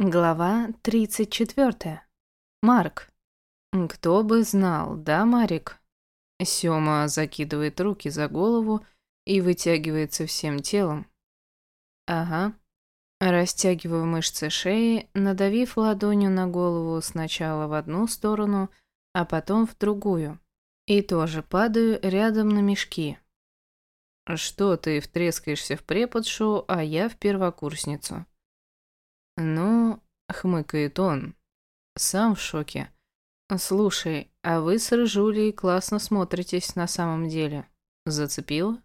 Глава 34. Марк. Кто бы знал, да, Марик? Сёма закидывает руки за голову и вытягивается всем телом. Ага. Растягиваю мышцы шеи, надавив ладонью на голову сначала в одну сторону, а потом в другую. И тоже падаю рядом на мешки. Что ты втрескаешься в преподшу, а я в первокурсницу? Ну, хмыкает он. Сам в шоке. Слушай, а вы с Рыжулей классно смотритесь на самом деле. Зацепила?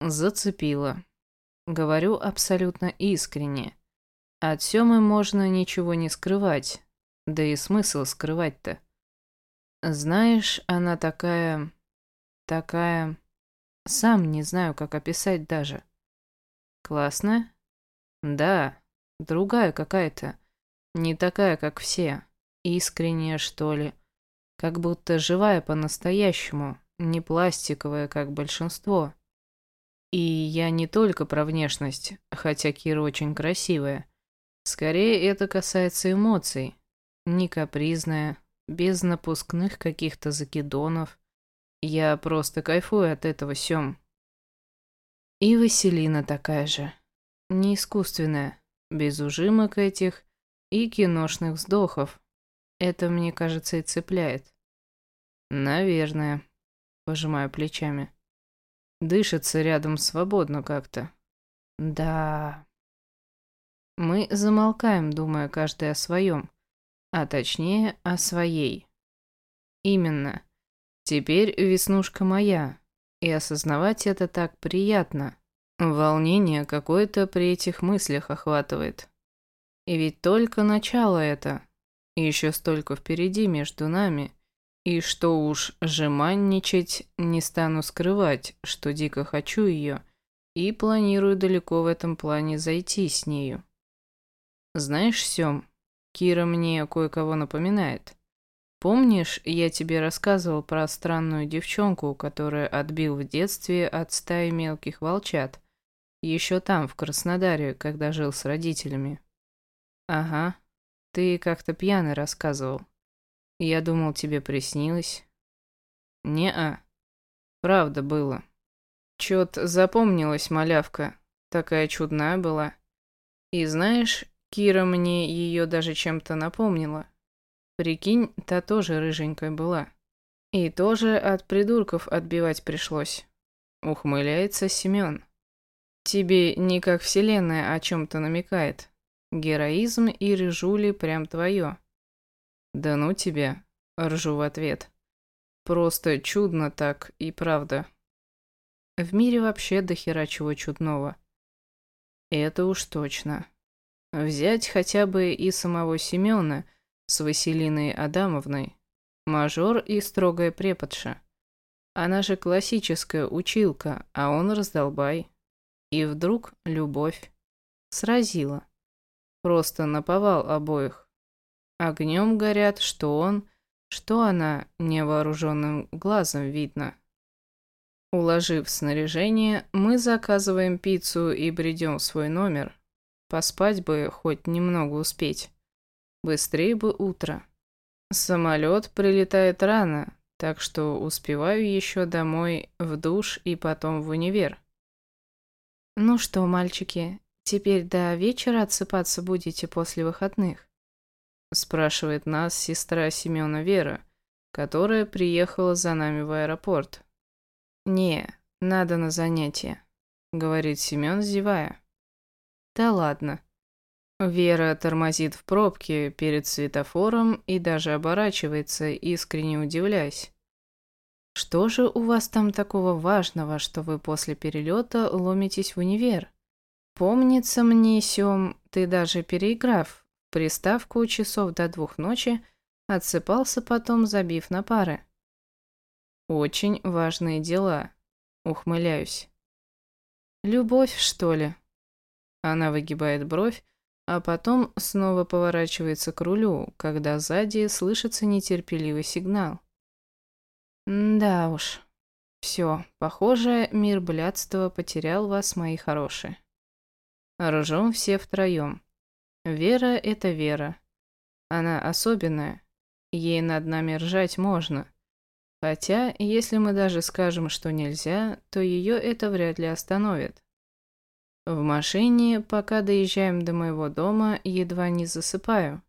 Зацепила. Говорю абсолютно искренне. От Сёмы можно ничего не скрывать. Да и смысл скрывать-то. Знаешь, она такая... Такая... Сам не знаю, как описать даже. Классная? Да, Другая какая-то. Не такая, как все. Искренняя, что ли. Как будто живая по-настоящему, не пластиковая, как большинство. И я не только про внешность, хотя Кира очень красивая. Скорее, это касается эмоций. Не капризная, без напускных каких-то закидонов. Я просто кайфую от этого, Сём. И Василина такая же. Не искусственная без ужимок этих и киношных вздохов. Это, мне кажется, и цепляет. Наверное, пожимаю плечами. Дышится рядом свободно как-то. Да. Мы замолкаем, думая каждый о своем, а точнее о своей. Именно. Теперь веснушка моя, и осознавать это так приятно. Волнение какое-то при этих мыслях охватывает. И ведь только начало это. И еще столько впереди между нами. И что уж жеманничать, не стану скрывать, что дико хочу ее, и планирую далеко в этом плане зайти с нею. Знаешь, Сем, Кира мне кое-кого напоминает. Помнишь, я тебе рассказывал про странную девчонку, которую отбил в детстве от стаи мелких волчат, еще там, в Краснодаре, когда жил с родителями. Ага. Ты как-то пьяный рассказывал. Я думал, тебе приснилось. Не-а. Правда было. Чё-то запомнилась малявка. Такая чудная была. И знаешь, Кира мне ее даже чем-то напомнила. Прикинь, та тоже рыженькая была. И тоже от придурков отбивать пришлось. Ухмыляется Семен. Тебе не как вселенная о чем-то намекает. Героизм и рыжули прям твое. Да ну тебе, ржу в ответ. Просто чудно так и правда. В мире вообще до хера чего чудного. Это уж точно. Взять хотя бы и самого Семена с Василиной Адамовной. Мажор и строгая преподша. Она же классическая училка, а он раздолбай. И вдруг любовь сразила. Просто наповал обоих. Огнем горят, что он, что она невооруженным глазом видно. Уложив снаряжение, мы заказываем пиццу и бредем в свой номер. Поспать бы хоть немного успеть. Быстрее бы утро. Самолет прилетает рано, так что успеваю еще домой в душ и потом в универ. «Ну что, мальчики, теперь до вечера отсыпаться будете после выходных?» Спрашивает нас сестра Семена Вера, которая приехала за нами в аэропорт. «Не, надо на занятия», — говорит Семен, зевая. «Да ладно». Вера тормозит в пробке перед светофором и даже оборачивается, искренне удивляясь. Что же у вас там такого важного, что вы после перелета ломитесь в универ? Помнится мне, Сём, ты даже переиграв приставку часов до двух ночи, отсыпался потом, забив на пары. Очень важные дела. Ухмыляюсь. Любовь, что ли? Она выгибает бровь, а потом снова поворачивается к рулю, когда сзади слышится нетерпеливый сигнал. Да уж. Все, похоже, мир блядства потерял вас, мои хорошие. Ржем все втроем. Вера — это Вера. Она особенная. Ей над нами ржать можно. Хотя, если мы даже скажем, что нельзя, то ее это вряд ли остановит. В машине, пока доезжаем до моего дома, едва не засыпаю.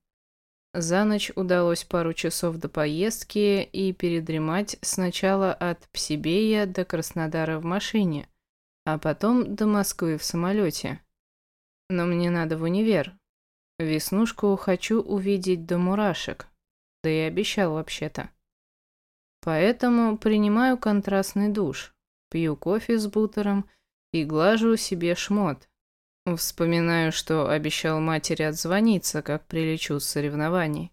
За ночь удалось пару часов до поездки и передремать сначала от Псибея до Краснодара в машине, а потом до Москвы в самолете. Но мне надо в универ. Веснушку хочу увидеть до мурашек. Да и обещал вообще-то. Поэтому принимаю контрастный душ, пью кофе с бутером и глажу себе шмот. Вспоминаю, что обещал матери отзвониться, как прилечу с соревнований.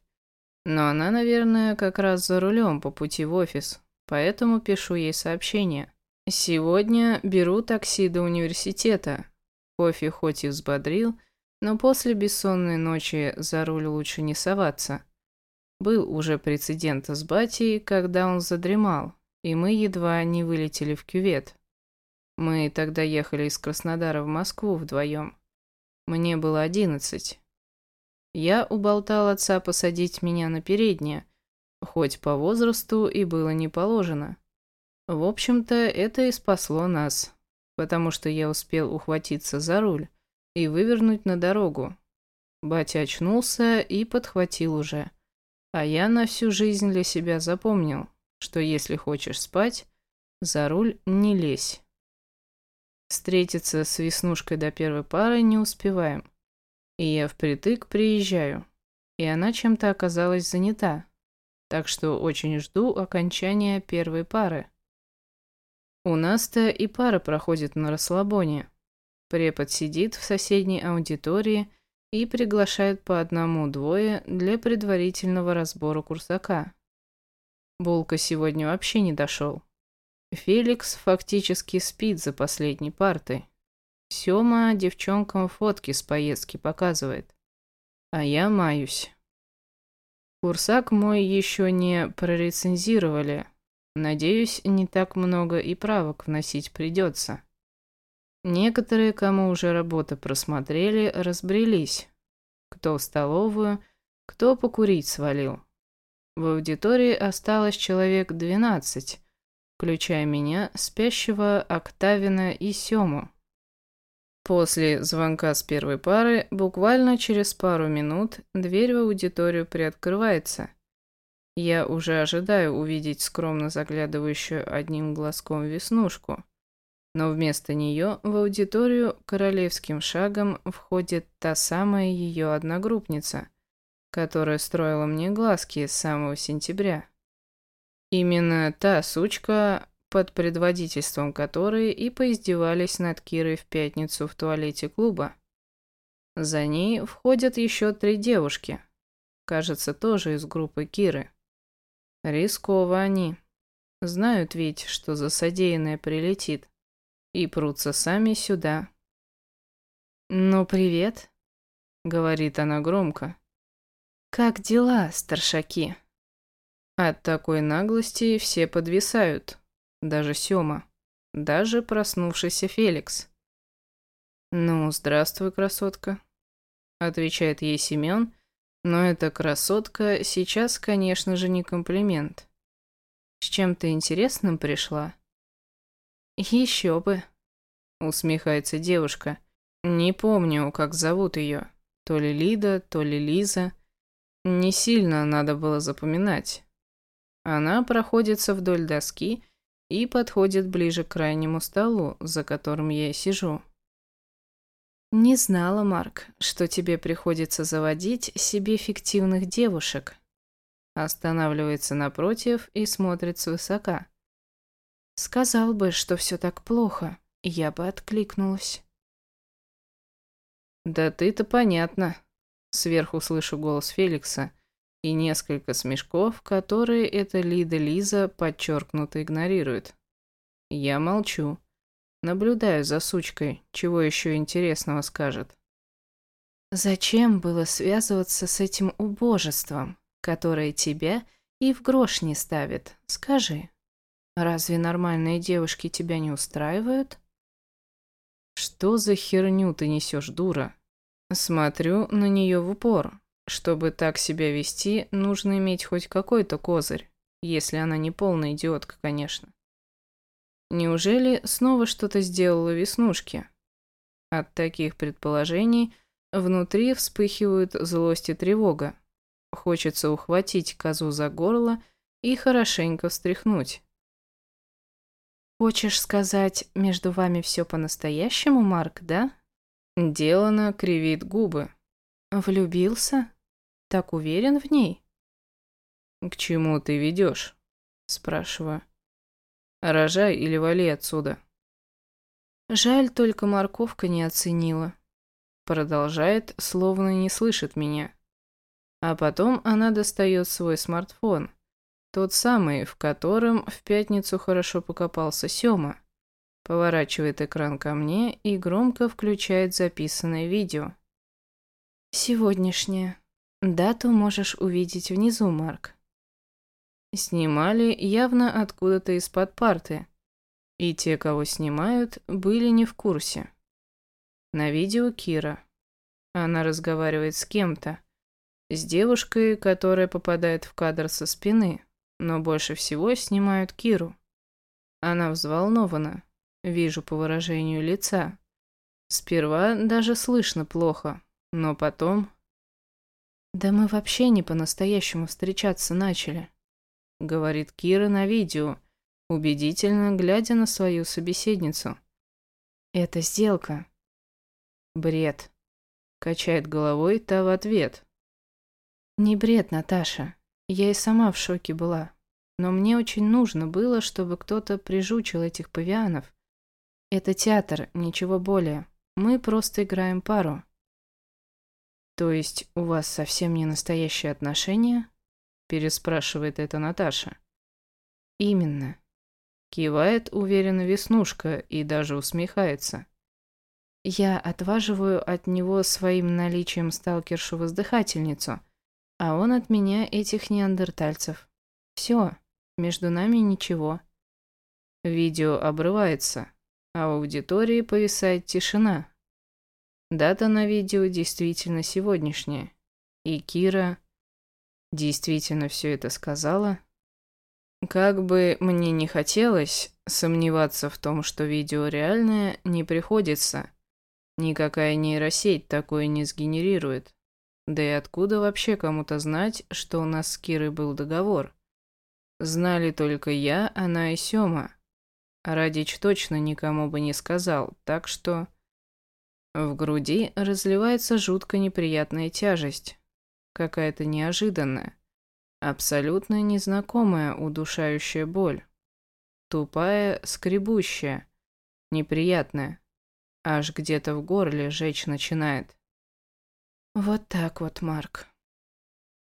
Но она, наверное, как раз за рулем по пути в офис, поэтому пишу ей сообщение. Сегодня беру такси до университета. Кофе хоть и взбодрил, но после бессонной ночи за руль лучше не соваться. Был уже прецедент с батей, когда он задремал, и мы едва не вылетели в кювет. Мы тогда ехали из Краснодара в Москву вдвоем. Мне было одиннадцать. Я уболтал отца посадить меня на переднее, хоть по возрасту и было не положено. В общем-то, это и спасло нас, потому что я успел ухватиться за руль и вывернуть на дорогу. Батя очнулся и подхватил уже. А я на всю жизнь для себя запомнил, что если хочешь спать, за руль не лезь. Встретиться с Веснушкой до первой пары не успеваем. И я впритык приезжаю. И она чем-то оказалась занята. Так что очень жду окончания первой пары. У нас-то и пара проходит на расслабоне. Препод сидит в соседней аудитории и приглашает по одному-двое для предварительного разбора курсака. Булка сегодня вообще не дошел. Феликс фактически спит за последней партой. Сёма девчонкам фотки с поездки показывает. А я маюсь. Курсак мой еще не прорецензировали. Надеюсь, не так много и правок вносить придется. Некоторые, кому уже работы просмотрели, разбрелись. Кто в столовую, кто покурить свалил. В аудитории осталось человек двенадцать, включая меня, спящего Октавина и Сему. После звонка с первой пары, буквально через пару минут, дверь в аудиторию приоткрывается. Я уже ожидаю увидеть скромно заглядывающую одним глазком веснушку – но вместо нее в аудиторию королевским шагом входит та самая ее одногруппница, которая строила мне глазки с самого сентября. Именно та сучка, под предводительством которой и поиздевались над Кирой в пятницу в туалете клуба. За ней входят еще три девушки, кажется, тоже из группы Киры. Рисково они. Знают ведь, что за содеянное прилетит и прутся сами сюда. «Ну, привет», — говорит она громко. «Как дела, старшаки?» От такой наглости все подвисают, даже Сёма, даже проснувшийся Феликс. «Ну, здравствуй, красотка», — отвечает ей Семён, но эта красотка сейчас, конечно же, не комплимент. «С чем-то интересным пришла?» «Еще бы», — усмехается девушка. «Не помню, как зовут ее. То ли Лида, то ли Лиза. Не сильно надо было запоминать». Она проходится вдоль доски и подходит ближе к крайнему столу, за которым я сижу. «Не знала, Марк, что тебе приходится заводить себе фиктивных девушек». Останавливается напротив и смотрит свысока. Сказал бы, что все так плохо, я бы откликнулась. «Да ты-то понятно», — сверху слышу голос Феликса и несколько смешков, которые эта Лида Лиза подчеркнуто игнорирует. Я молчу, наблюдаю за сучкой, чего еще интересного скажет. «Зачем было связываться с этим убожеством, которое тебя и в грош не ставит, скажи?» Разве нормальные девушки тебя не устраивают? Что за херню ты несешь, дура? Смотрю на нее в упор. Чтобы так себя вести, нужно иметь хоть какой-то козырь, если она не полная идиотка, конечно. Неужели снова что-то сделала веснушки? От таких предположений внутри вспыхивают злость и тревога. Хочется ухватить козу за горло и хорошенько встряхнуть. «Хочешь сказать, между вами все по-настоящему, Марк, да?» Делана кривит губы. «Влюбился? Так уверен в ней?» «К чему ты ведешь?» Спрашиваю. «Рожай или вали отсюда?» Жаль, только морковка не оценила. Продолжает, словно не слышит меня. А потом она достает свой смартфон. Тот самый, в котором в пятницу хорошо покопался Сёма поворачивает экран ко мне и громко включает записанное видео. Сегодняшнее. Дату можешь увидеть внизу, Марк. Снимали явно откуда-то из-под парты. И те, кого снимают, были не в курсе. На видео Кира. Она разговаривает с кем-то. С девушкой, которая попадает в кадр со спины. Но больше всего снимают Киру. Она взволнована, Вижу по выражению лица. Сперва даже слышно плохо, но потом... «Да мы вообще не по-настоящему встречаться начали», — говорит Кира на видео, убедительно глядя на свою собеседницу. «Это сделка». «Бред», — качает головой та в ответ. «Не бред, Наташа. Я и сама в шоке была. Но мне очень нужно было, чтобы кто-то прижучил этих павианов. Это театр, ничего более. Мы просто играем пару. То есть у вас совсем не настоящие отношения? Переспрашивает это Наташа. Именно. Кивает уверенно Веснушка и даже усмехается. Я отваживаю от него своим наличием сталкершу-воздыхательницу, а он от меня этих неандертальцев. Все, между нами ничего. Видео обрывается а в аудитории повисает тишина. Дата на видео действительно сегодняшняя. И Кира действительно все это сказала. Как бы мне не хотелось, сомневаться в том, что видео реальное, не приходится. Никакая нейросеть такое не сгенерирует. Да и откуда вообще кому-то знать, что у нас с Кирой был договор? Знали только я, она и Сёма. Радич точно никому бы не сказал, так что... В груди разливается жутко неприятная тяжесть. Какая-то неожиданная. Абсолютно незнакомая удушающая боль. Тупая, скребущая. Неприятная. Аж где-то в горле жечь начинает. Вот так вот, Марк.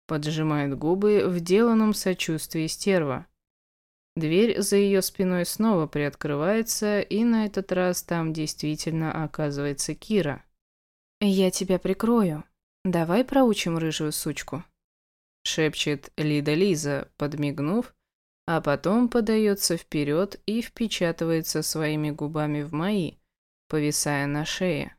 Поджимает губы в деланном сочувствии стерва. Дверь за ее спиной снова приоткрывается, и на этот раз там действительно оказывается Кира. «Я тебя прикрою. Давай проучим рыжую сучку», — шепчет Лида Лиза, подмигнув, а потом подается вперед и впечатывается своими губами в мои, повисая на шее.